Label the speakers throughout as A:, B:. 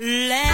A: last.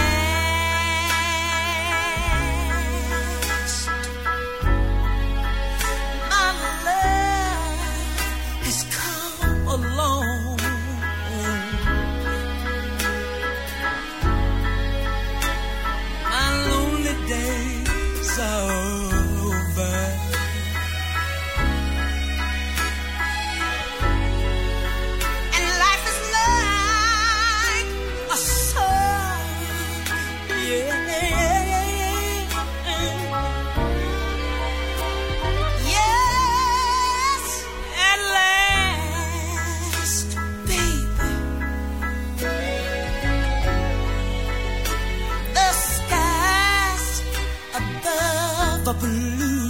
A: Blue.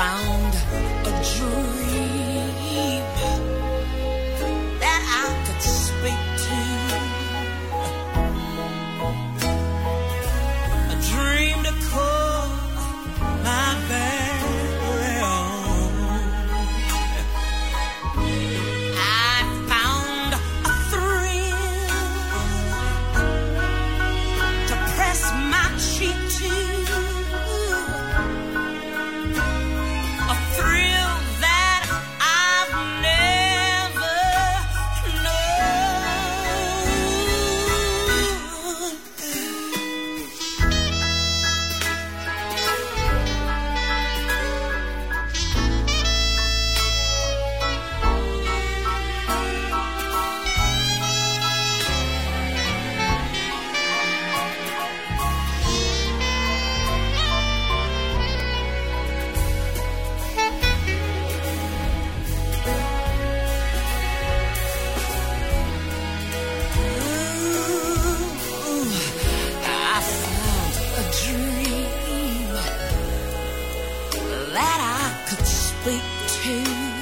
A: Found a dream dream that